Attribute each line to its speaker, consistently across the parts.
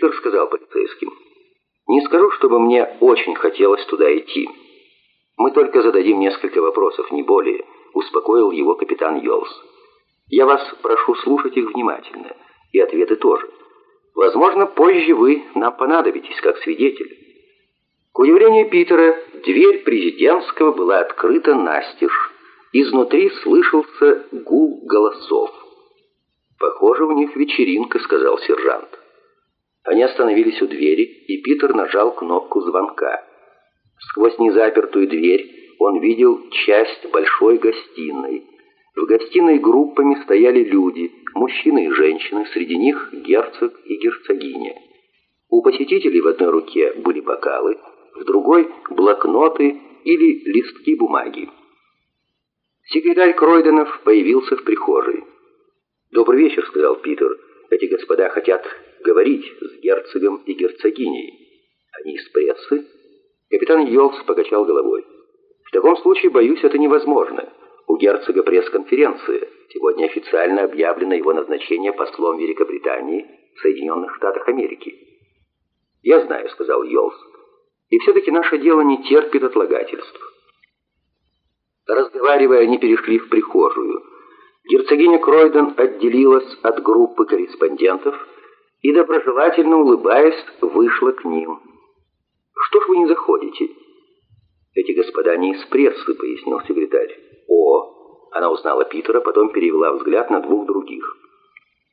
Speaker 1: Питер сказал полицейским. «Не скажу, чтобы мне очень хотелось туда идти. Мы только зададим несколько вопросов, не более», — успокоил его капитан Йолс. «Я вас прошу слушать их внимательно, и ответы тоже. Возможно, позже вы нам понадобитесь как свидетель». К удивлению Питера, дверь президентского была открыта настежь. Изнутри слышался гул голосов. «Похоже, у них вечеринка», — сказал сержант. Они остановились у двери, и Питер нажал кнопку звонка. Сквозь незапертую дверь он видел часть большой гостиной. В гостиной группами стояли люди, мужчины и женщины, среди них герцог и герцогиня. У посетителей в одной руке были бокалы, в другой – блокноты или листки бумаги. Секретарь Кройденов появился в прихожей. «Добрый вечер», — сказал Питер. «Эти господа хотят говорить с герцогом и герцогиней. Они из прессы?» Капитан Йолс покачал головой. «В таком случае, боюсь, это невозможно. У герцога пресс-конференция. Сегодня официально объявлено его назначение послом Великобритании в Соединенных Штатах Америки». «Я знаю», — сказал Йолс. «И все-таки наше дело не терпит отлагательств». Разговаривая, они перешли в прихожую. Герцогиня Кройден отделилась от группы корреспондентов и, доброжелательно улыбаясь, вышла к ним. «Что ж вы не заходите?» «Эти господа не из прессы», — пояснил секретарь. «О!» — она узнала Питера, потом перевела взгляд на двух других.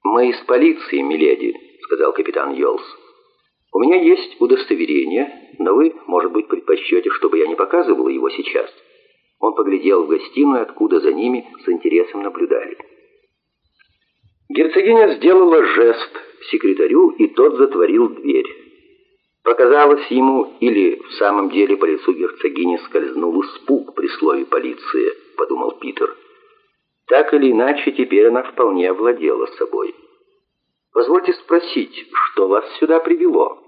Speaker 1: «Мы из полиции, миледи», — сказал капитан Йолс. «У меня есть удостоверение, но вы, может быть, предпочтете, чтобы я не показывал его сейчас». Он поглядел в гостиную, откуда за ними с интересом наблюдали. Герцогиня сделала жест секретарю, и тот затворил дверь. Показалось ему, или в самом деле по лицу герцогини скользнул испуг при слове «полиция», подумал Питер. Так или иначе, теперь она вполне овладела собой. «Позвольте спросить, что вас сюда привело?»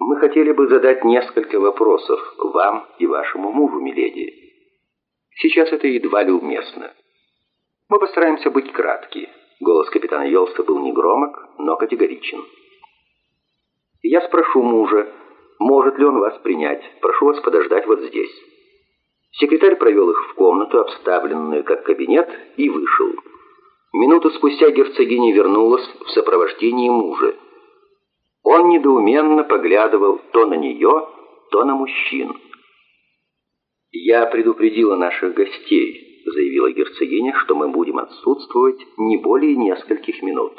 Speaker 1: «Мы хотели бы задать несколько вопросов вам и вашему мужу, миледи». Сейчас это едва ли уместно. Мы постараемся быть кратки. Голос капитана Йолста был не громок, но категоричен. Я спрошу мужа, может ли он вас принять. Прошу вас подождать вот здесь. Секретарь провел их в комнату, обставленную как кабинет, и вышел. Минуту спустя герцогиня вернулась в сопровождении мужа. Он недоуменно поглядывал то на нее, то на мужчин. «Я предупредила наших гостей», — заявила герцогиня, «что мы будем отсутствовать не более нескольких минут».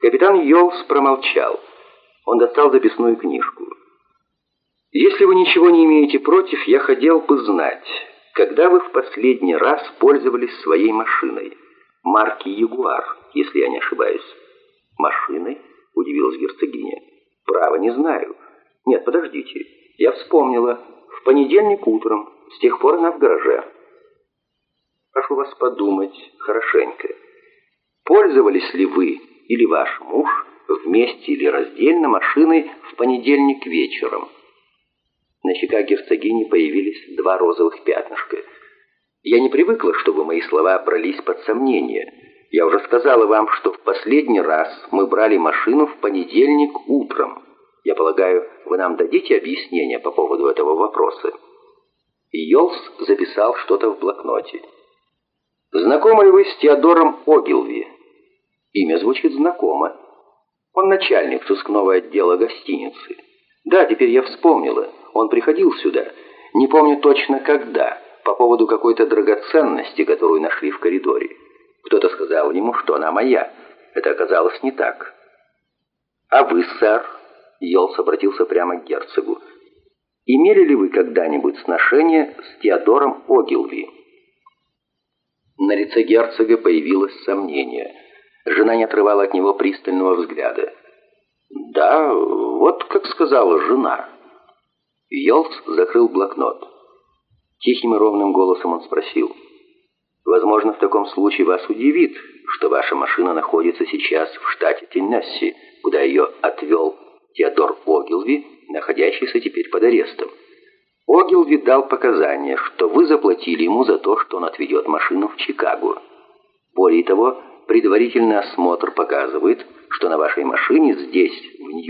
Speaker 1: Капитан Йолс промолчал. Он достал записную книжку. «Если вы ничего не имеете против, я хотел бы знать, когда вы в последний раз пользовались своей машиной, марки «Ягуар», если я не ошибаюсь». «Машиной?» — удивилась герцогиня. «Право, не знаю. Нет, подождите. Я вспомнила понедельник утром. С тех пор она в гараже. Прошу вас подумать хорошенько. Пользовались ли вы или ваш муж вместе или раздельно машиной в понедельник вечером? На щеках герцогини появились два розовых пятнышка. Я не привыкла, чтобы мои слова брались под сомнение. Я уже сказала вам, что в последний раз мы брали машину в понедельник утром. Я полагаю, вы нам дадите объяснение по поводу этого вопроса?» Йолс записал что-то в блокноте. «Знакомы ли вы с Теодором Огилви?» Имя звучит знакомо. Он начальник сыскного отдела гостиницы. Да, теперь я вспомнила. Он приходил сюда. Не помню точно когда. По поводу какой-то драгоценности, которую нашли в коридоре. Кто-то сказал ему, что она моя. Это оказалось не так. «А вы, сэр?» Йолс обратился прямо к герцогу. «Имели ли вы когда-нибудь сношение с Теодором Огилви?» На лице герцога появилось сомнение. Жена не отрывала от него пристального взгляда. «Да, вот как сказала жена». Йолс закрыл блокнот. Тихим и ровным голосом он спросил. «Возможно, в таком случае вас удивит, что ваша машина находится сейчас в штате Теннесси, куда ее отвел Теодор Огилви, находящийся теперь под арестом. Огилви дал показания, что вы заплатили ему за то, что он отведет машину в Чикаго. Более того, предварительный осмотр показывает, что на вашей машине здесь